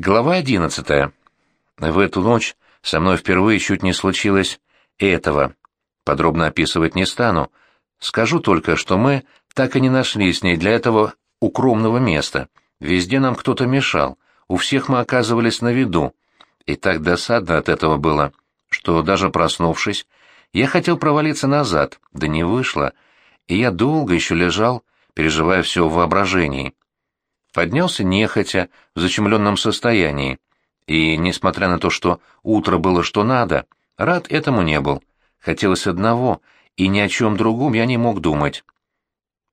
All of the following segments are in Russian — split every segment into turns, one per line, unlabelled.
Глава одиннадцатая. В эту ночь со мной впервые чуть не случилось этого. Подробно описывать не стану. Скажу только, что мы так и не нашли с ней для этого укромного места. Везде нам кто-то мешал, у всех мы оказывались на виду. И так досадно от этого было, что даже проснувшись, я хотел провалиться назад, да не вышло, и я долго еще лежал, переживая все в воображении поднялся нехотя, в зачумленном состоянии, и, несмотря на то, что утро было что надо, рад этому не был. Хотелось одного, и ни о чем другом я не мог думать.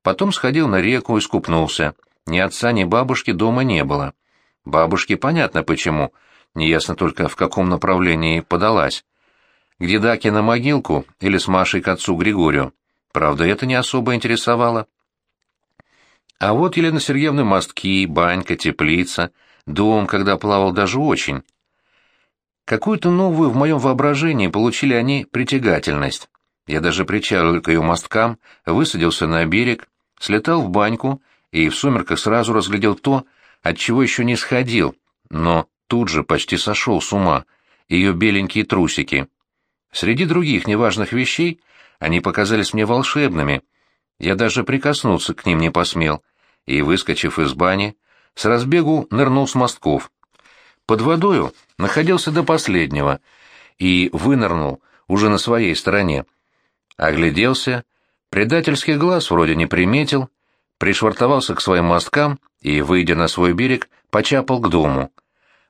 Потом сходил на реку и скупнулся. Ни отца, ни бабушки дома не было. Бабушке понятно почему, неясно только в каком направлении подалась. К дедаке на могилку или с Машей к отцу Григорию. Правда, это не особо интересовало. А вот Елена Сергеевна мостки, банька, теплица, дом, когда плавал даже очень. Какую-то новую в моем воображении получили они притягательность. Я даже причалил к ее мосткам, высадился на берег, слетал в баньку и в сумерках сразу разглядел то, от чего еще не сходил, но тут же почти сошел с ума, ее беленькие трусики. Среди других неважных вещей они показались мне волшебными — я даже прикоснуться к ним не посмел, и, выскочив из бани, с разбегу нырнул с мостков. Под водою находился до последнего и вынырнул уже на своей стороне. Огляделся, предательский глаз вроде не приметил, пришвартовался к своим мосткам и, выйдя на свой берег, почапал к дому.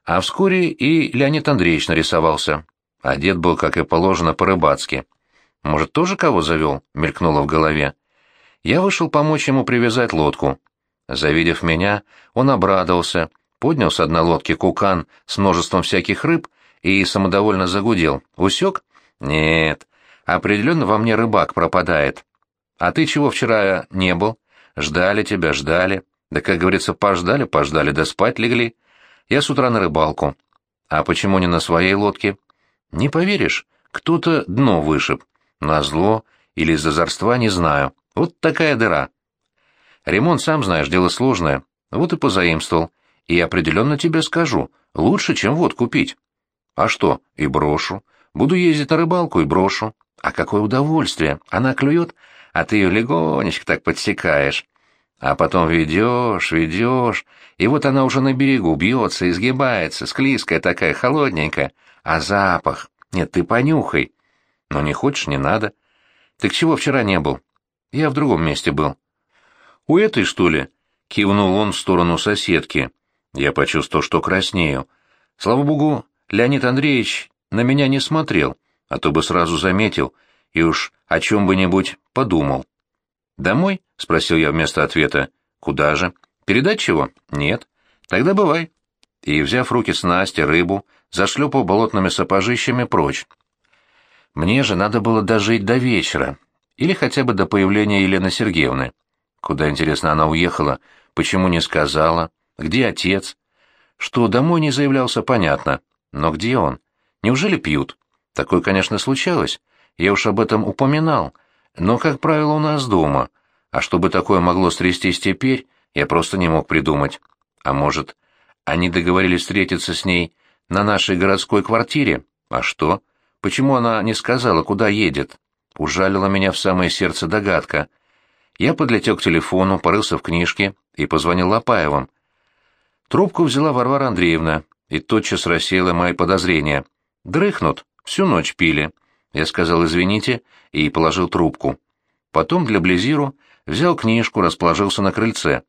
А вскоре и Леонид Андреевич нарисовался. Одет был, как и положено, по-рыбацки. Может, тоже кого завел? — мелькнуло в голове. Я вышел помочь ему привязать лодку. Завидев меня, он обрадовался, поднял с одной лодки кукан с множеством всяких рыб и самодовольно загудел. «Усек?» «Нет, определенно во мне рыбак пропадает. А ты чего вчера не был? Ждали тебя, ждали. Да, как говорится, пождали, пождали, да спать легли. Я с утра на рыбалку. А почему не на своей лодке? Не поверишь, кто-то дно вышиб. Назло или из-за зарства не знаю. Вот такая дыра. Ремонт, сам знаешь, дело сложное. Вот и позаимствовал. И определенно тебе скажу, лучше, чем вот купить. А что, и брошу. Буду ездить на рыбалку и брошу. А какое удовольствие! Она клюет, а ты ее легонечко так подсекаешь. А потом ведешь, ведешь, и вот она уже на берегу бьется, изгибается, склизкая такая, холодненькая. А запах? Нет, ты понюхай. Но не хочешь, не надо. Ты к чего вчера не был? Я в другом месте был. У этой, что ли? Кивнул он в сторону соседки. Я почувствовал, что краснею. Слава богу, Леонид Андреевич на меня не смотрел, а то бы сразу заметил и уж о чем-бы-нибудь подумал. «Домой?» — спросил я вместо ответа. «Куда же? Передать чего?» «Нет». «Тогда бывай». И, взяв руки снасти, рыбу, зашлепал болотными сапожищами прочь. Мне же надо было дожить до вечера, или хотя бы до появления Елены Сергеевны. Куда, интересно, она уехала? Почему не сказала? Где отец? Что домой не заявлялся, понятно. Но где он? Неужели пьют? Такое, конечно, случалось. Я уж об этом упоминал. Но, как правило, у нас дома. А чтобы такое могло стрястись теперь, я просто не мог придумать. А может, они договорились встретиться с ней на нашей городской квартире? А что? Почему она не сказала, куда едет? Ужалила меня в самое сердце догадка. Я подлетел к телефону, порылся в книжке и позвонил Лопаевым. Трубку взяла Варвара Андреевна и тотчас рассеяла мои подозрения. «Дрыхнут, всю ночь пили». Я сказал «извините» и положил трубку. Потом для Близиру взял книжку, расположился на крыльце.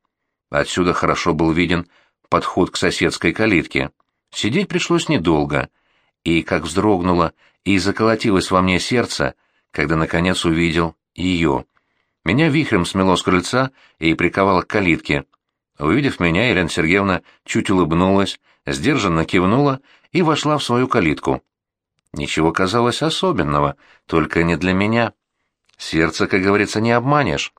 Отсюда хорошо был виден подход к соседской калитке. Сидеть пришлось недолго, и как вздрогнуло и заколотилось во мне сердце, когда, наконец, увидел ее. Меня вихрем смело с крыльца и приковало к калитке. Увидев меня, Елена Сергеевна чуть улыбнулась, сдержанно кивнула и вошла в свою калитку. Ничего казалось особенного, только не для меня. Сердце, как говорится, не обманешь.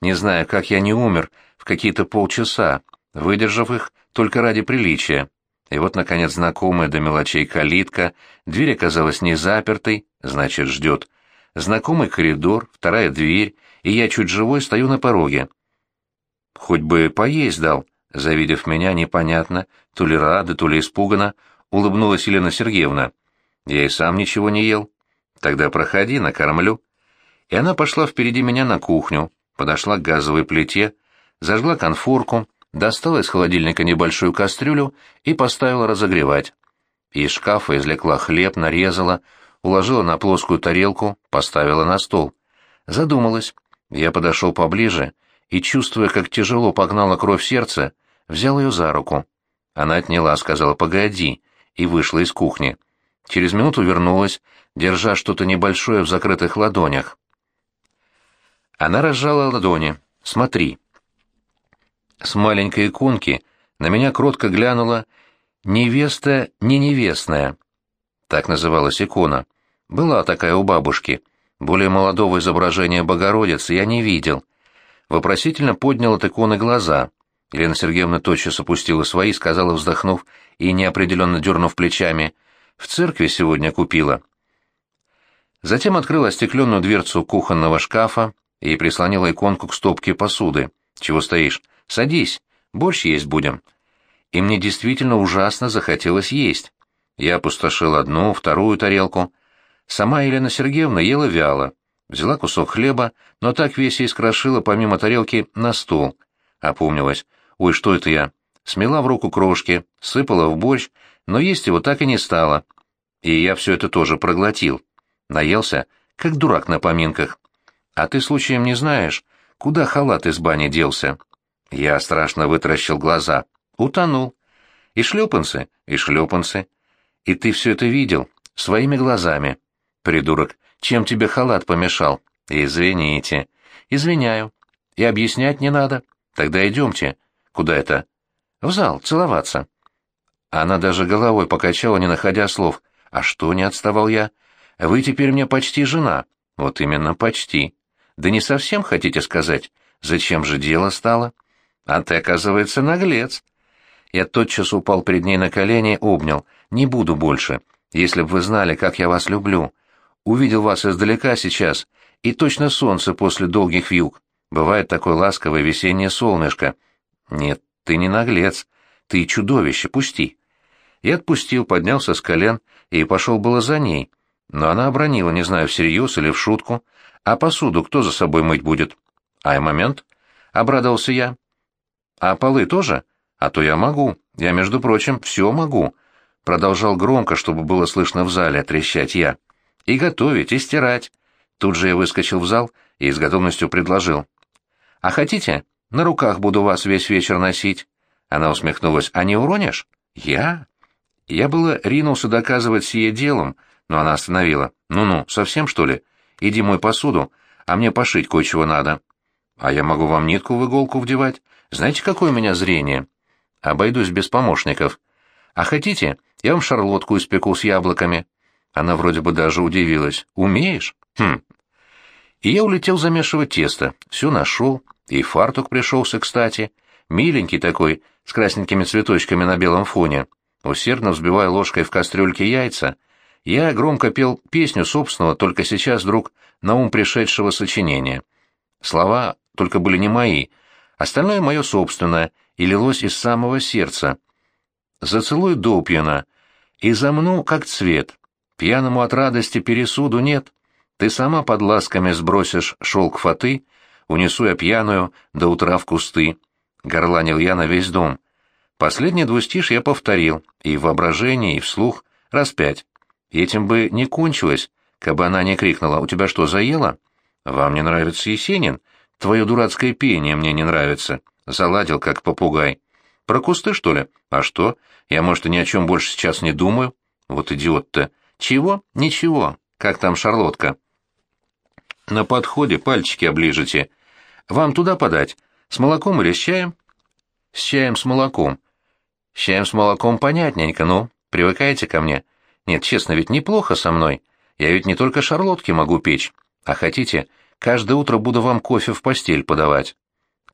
Не знаю, как я не умер в какие-то полчаса, выдержав их только ради приличия. И вот, наконец, знакомая до мелочей калитка, дверь оказалась не запертой, значит, ждет. Знакомый коридор, вторая дверь, и я чуть живой стою на пороге. Хоть бы поесть дал, Завидев меня, непонятно, то ли рада, то ли испуганно, улыбнулась Елена Сергеевна. Я и сам ничего не ел. Тогда проходи, накормлю. И она пошла впереди меня на кухню, подошла к газовой плите, зажгла конфорку, достала из холодильника небольшую кастрюлю и поставила разогревать. Из шкафа извлекла хлеб, нарезала, уложила на плоскую тарелку, поставила на стол. Задумалась. Я подошел поближе и, чувствуя, как тяжело погнала кровь сердца, взял ее за руку. Она отняла, сказала «погоди», и вышла из кухни. Через минуту вернулась, держа что-то небольшое в закрытых ладонях. Она разжала ладони. «Смотри». С маленькой иконки на меня кротко глянула «Невеста не невестная». Так называлась икона. Была такая у бабушки. Более молодого изображения Богородицы я не видел. Вопросительно поднял от иконы глаза. Елена Сергеевна тотчас опустила свои, сказала, вздохнув и неопределенно дернув плечами, «В церкви сегодня купила». Затем открыла остекленную дверцу кухонного шкафа и прислонила иконку к стопке посуды. «Чего стоишь? Садись, борщ есть будем». И мне действительно ужасно захотелось есть. Я опустошил одну, вторую тарелку. Сама Елена Сергеевна ела вяло. Взяла кусок хлеба, но так весь и скрошила помимо тарелки на стол. Опомнилась. «Ой, что это я?» Смела в руку крошки, сыпала в борщ, но есть его так и не стало. И я все это тоже проглотил. Наелся, как дурак на поминках. А ты случаем не знаешь, куда халат из бани делся? Я страшно вытаращил глаза. Утонул. И шлепанцы, и шлепанцы. И ты все это видел, своими глазами. Придурок, чем тебе халат помешал? Извините. Извиняю. И объяснять не надо. Тогда идемте. Куда это? В зал, целоваться. Она даже головой покачала, не находя слов. А что, не отставал я? Вы теперь мне почти жена. Вот именно, почти. Да не совсем хотите сказать? Зачем же дело стало? А ты, оказывается, наглец. Я тотчас упал перед ней на колени, обнял. Не буду больше. Если бы вы знали, как я вас люблю. Увидел вас издалека сейчас, и точно солнце после долгих вьюг. Бывает такое ласковое весеннее солнышко. Нет, ты не наглец. Ты чудовище, пусти. Я отпустил, поднялся с колен и пошел было за ней. Но она обронила, не знаю, всерьез или в шутку. А посуду кто за собой мыть будет? Ай, момент. Обрадовался я. А полы тоже? А то я могу. Я, между прочим, все могу. Продолжал громко, чтобы было слышно в зале, трещать я. «И готовить, и стирать». Тут же я выскочил в зал и с готовностью предложил. «А хотите, на руках буду вас весь вечер носить?» Она усмехнулась. «А не уронишь?» «Я?» Я было ринулся доказывать сие делом, но она остановила. «Ну-ну, совсем, что ли? Иди мой посуду, а мне пошить кое-чего надо». «А я могу вам нитку в иголку вдевать. Знаете, какое у меня зрение?» «Обойдусь без помощников». «А хотите, я вам шарлотку испеку с яблоками». Она вроде бы даже удивилась. «Умеешь?» «Хм». И я улетел замешивать тесто. Все нашел. И фартук пришелся, кстати. Миленький такой, с красненькими цветочками на белом фоне. Усердно взбивая ложкой в кастрюльке яйца, я громко пел песню собственного, только сейчас вдруг на ум пришедшего сочинения. Слова только были не мои, остальное мое собственное, и лилось из самого сердца. «Зацелуй допьяна, и замну, как цвет. Пьяному от радости пересуду нет. Ты сама под ласками сбросишь шелк фаты, унесу я пьяную до утра в кусты. Горланил я на весь дом. Последний двустишь я повторил, и в воображении, и вслух, раз пять. Этим бы не кончилось, кабы она не крикнула «У тебя что, заело?» «Вам не нравится Есенин? Твое дурацкое пение мне не нравится». Заладил, как попугай. «Про кусты, что ли? А что? Я, может, и ни о чем больше сейчас не думаю?» Вот идиот-то. «Чего? Ничего. Как там шарлотка?» «На подходе пальчики оближете. Вам туда подать? С молоком или с чаем?» «С чаем с молоком». «С чаем с молоком понятненько, ну, привыкайте ко мне. Нет, честно, ведь неплохо со мной. Я ведь не только шарлотки могу печь. А хотите, каждое утро буду вам кофе в постель подавать».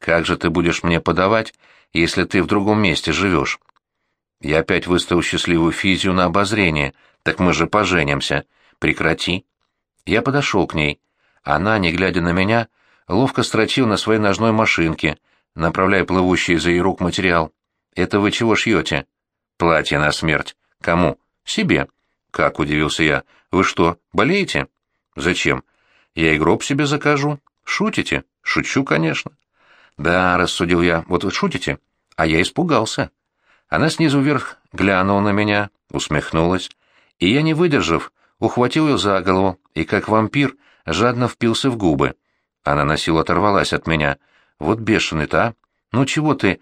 «Как же ты будешь мне подавать, если ты в другом месте живешь?» Я опять выставил счастливую физию на обозрение. Так мы же поженимся. Прекрати. Я подошел к ней. Она, не глядя на меня, ловко строчила на своей ножной машинке, направляя плывущий из ее рук материал. «Это вы чего шьете?» «Платье на смерть. Кому?» «Себе». «Как?» — удивился я. «Вы что, болеете?» «Зачем?» «Я и гроб себе закажу». «Шутите?» «Шучу, конечно». «Да», — рассудил я, — «вот вы шутите?» А я испугался. Она снизу вверх глянула на меня, усмехнулась, и я, не выдержав, ухватил ее за голову и, как вампир, жадно впился в губы. Она на силу оторвалась от меня. «Вот бешеный-то, а! Ну чего ты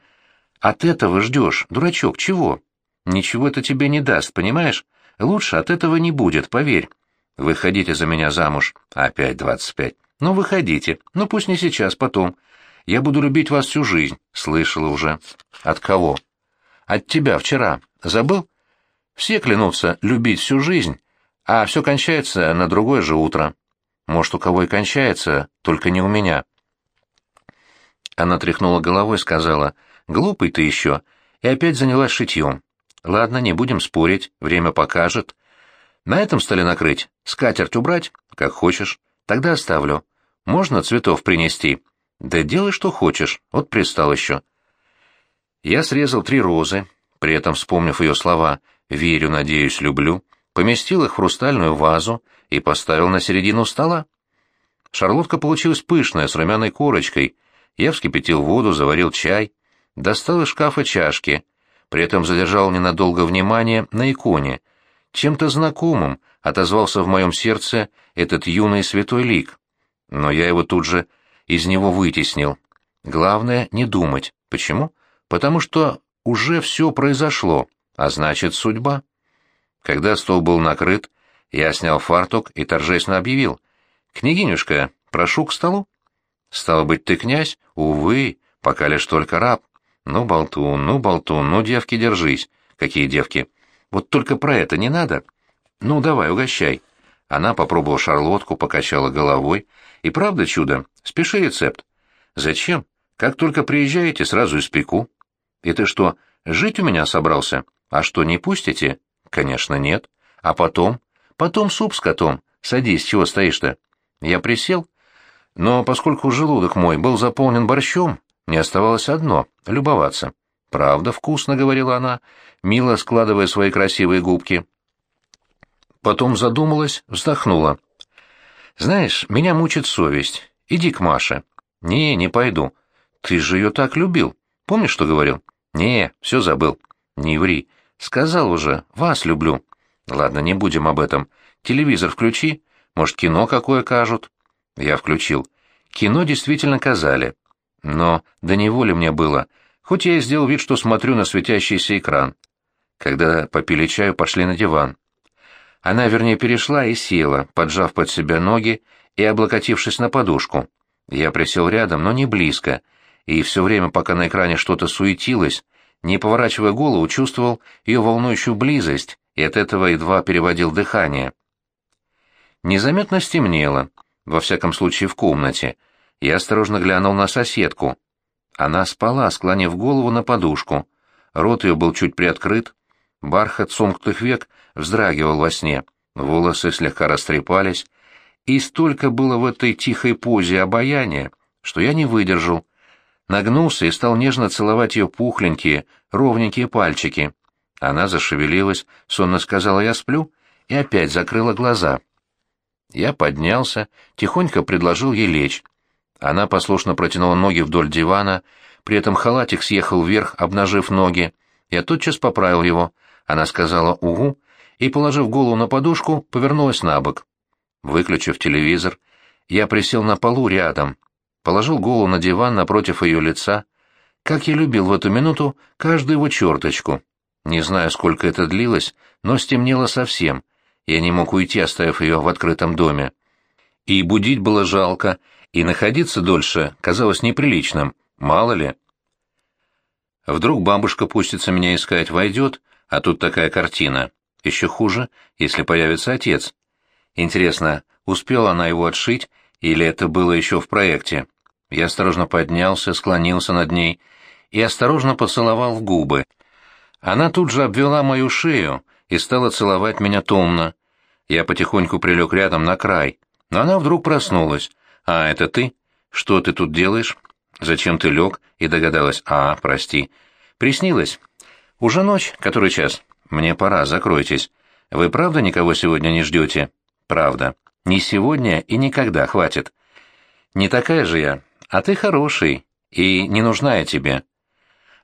от этого ждешь, дурачок, чего? Ничего это тебе не даст, понимаешь? Лучше от этого не будет, поверь. Выходите за меня замуж. Опять двадцать пять. Ну, выходите. Ну, пусть не сейчас, потом. Я буду любить вас всю жизнь. Слышала уже. От кого? От тебя вчера. Забыл? Все клянутся любить всю жизнь, а все кончается на другое же утро. Может, у кого и кончается, только не у меня. Она тряхнула головой и сказала, «Глупый ты еще», и опять занялась шитьем. «Ладно, не будем спорить, время покажет. На этом столе накрыть, скатерть убрать, как хочешь. Тогда оставлю. Можно цветов принести?» «Да делай, что хочешь, вот пристал еще». Я срезал три розы, при этом вспомнив ее слова «верю, надеюсь, люблю», поместил их в хрустальную вазу и поставил на середину стола. Шарлотка получилась пышная, с румяной корочкой. Я вскипятил воду, заварил чай, достал из шкафа чашки, при этом задержал ненадолго внимание на иконе. Чем-то знакомым отозвался в моем сердце этот юный святой лик. Но я его тут же из него вытеснил. Главное — не думать. Почему? Потому что уже все произошло, а значит, судьба. Когда стол был накрыт, я снял фартук и торжественно объявил. «Княгинюшка, прошу к столу». «Стало быть, ты князь? Увы, пока лишь только раб. Ну, болтун, ну, болтун, ну, девки, держись. Какие девки? Вот только про это не надо. Ну, давай, угощай». Она попробовала шарлотку, покачала головой. «И правда чудо? Спеши рецепт». «Зачем? Как только приезжаете, сразу испеку». «И ты что, жить у меня собрался? А что, не пустите?» «Конечно, нет. А потом?» «Потом суп с котом. Садись, чего стоишь-то?» Я присел, но поскольку желудок мой был заполнен борщом, мне оставалось одно — любоваться. «Правда вкусно», — говорила она, мило складывая свои красивые губки. Потом задумалась, вздохнула. «Знаешь, меня мучит совесть. Иди к Маше». «Не, не пойду. Ты же ее так любил. Помнишь, что говорил?» «Не, все забыл». «Не ври. Сказал уже, вас люблю». «Ладно, не будем об этом. Телевизор включи. Может, кино какое кажут?» Я включил. Кино действительно казали. Но до неволи мне было, хоть я и сделал вид, что смотрю на светящийся экран. Когда попили чаю, пошли на диван. Она, вернее, перешла и села, поджав под себя ноги и облокотившись на подушку. Я присел рядом, но не близко, и все время, пока на экране что-то суетилось, не поворачивая голову, чувствовал ее волнующую близость и от этого едва переводил дыхание. Незаметно стемнело, во всяком случае в комнате. Я осторожно глянул на соседку. Она спала, склонив голову на подушку. Рот ее был чуть приоткрыт, бархат сомкнутых век вздрагивал во сне, волосы слегка растрепались, и столько было в этой тихой позе обаяния, что я не выдержал. Нагнулся и стал нежно целовать ее пухленькие, ровненькие пальчики. Она зашевелилась, сонно сказала «я сплю» и опять закрыла глаза. Я поднялся, тихонько предложил ей лечь. Она послушно протянула ноги вдоль дивана, при этом халатик съехал вверх, обнажив ноги. Я тотчас поправил его. Она сказала «угу» и, положив голову на подушку, повернулась на бок. Выключив телевизор, я присел на полу рядом, положил голову на диван напротив ее лица. Как я любил в эту минуту каждую его черточку. Не знаю, сколько это длилось, но стемнело совсем — я не мог уйти, оставив ее в открытом доме. И будить было жалко, и находиться дольше казалось неприличным, мало ли. Вдруг бабушка пустится меня искать, войдет, а тут такая картина. Еще хуже, если появится отец. Интересно, успела она его отшить, или это было еще в проекте? Я осторожно поднялся, склонился над ней и осторожно поцеловал в губы. Она тут же обвела мою шею, и стала целовать меня томно. Я потихоньку прилег рядом на край, но она вдруг проснулась. «А, это ты? Что ты тут делаешь?» Зачем ты лег? И догадалась. А, прости. Приснилось. Уже ночь, который час? Мне пора, закройтесь. Вы правда никого сегодня не ждете? Правда. Не сегодня и никогда, хватит. Не такая же я. А ты хороший, и не нужна я тебе.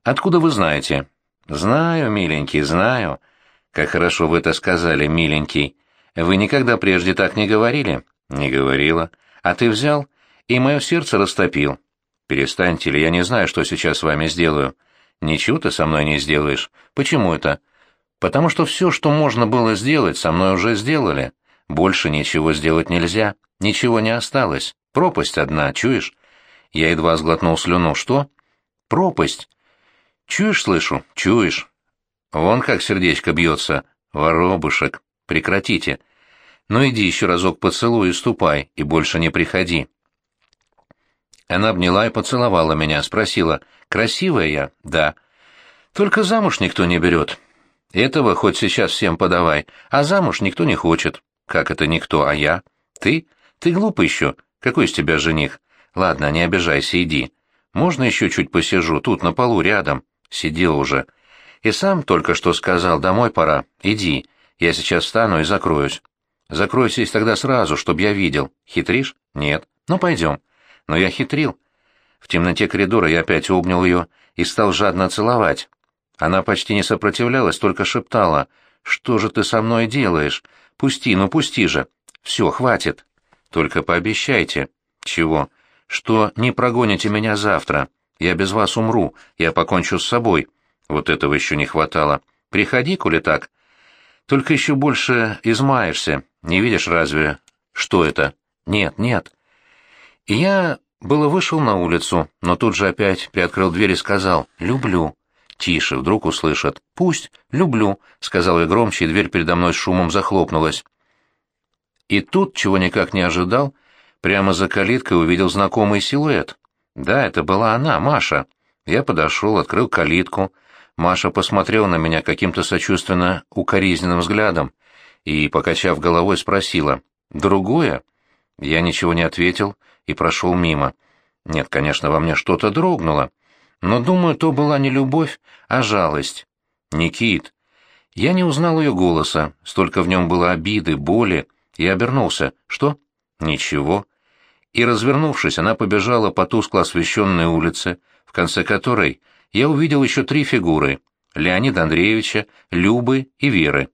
Откуда вы знаете? Знаю, миленький, знаю. Как хорошо вы это сказали, миленький. Вы никогда прежде так не говорили? Не говорила. А ты взял и мое сердце растопил. Перестаньте ли, я не знаю, что сейчас с вами сделаю. Ничего ты со мной не сделаешь. Почему это? Потому что все, что можно было сделать, со мной уже сделали. Больше ничего сделать нельзя. Ничего не осталось. Пропасть одна, чуешь? Я едва сглотнул слюну. Что? Пропасть. Чуешь, слышу? Чуешь. Вон как сердечко бьется. Воробушек. Прекратите. Ну иди еще разок поцелуй и ступай, и больше не приходи. Она обняла и поцеловала меня, спросила, красивая я? Да. Только замуж никто не берет. Этого хоть сейчас всем подавай, а замуж никто не хочет. Как это никто, а я? Ты? Ты глупый еще. Какой из тебя жених? Ладно, не обижайся, иди. Можно еще чуть посижу, тут на полу рядом. Сидел уже. И сам только что сказал, домой пора. Иди. Я сейчас встану и закроюсь. Закройся тогда сразу, чтоб я видел. Хитришь? Нет. Ну, пойдем. Но я хитрил. В темноте коридора я опять обнял ее и стал жадно целовать. Она почти не сопротивлялась, только шептала. «Что же ты со мной делаешь? Пусти, ну пусти же. Все, хватит. Только пообещайте». «Чего?» «Что не прогоните меня завтра. Я без вас умру, я покончу с собой». Вот этого еще не хватало. «Приходи, коли так». «Только еще больше измаешься. Не видишь разве? Что это?» «Нет, нет». И я было вышел на улицу, но тут же опять приоткрыл дверь и сказал «люблю». Тише, вдруг услышат. «Пусть, люблю», — сказал я громче, и дверь передо мной с шумом захлопнулась. И тут, чего никак не ожидал, прямо за калиткой увидел знакомый силуэт. Да, это была она, Маша. Я подошел, открыл калитку. Маша посмотрела на меня каким-то сочувственно укоризненным взглядом и, покачав головой, спросила «Другое?» Я ничего не ответил и прошел мимо. Нет, конечно, во мне что-то дрогнуло, но, думаю, то была не любовь, а жалость. Никит. Я не узнал ее голоса, столько в нем было обиды, боли, и обернулся. Что? Ничего. И, развернувшись, она побежала по тускло освещенной улице, в конце которой я увидел еще три фигуры — Леонида Андреевича, Любы и Веры.